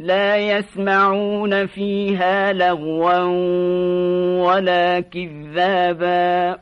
لا يسمعون فيها لغوا ولا كذابا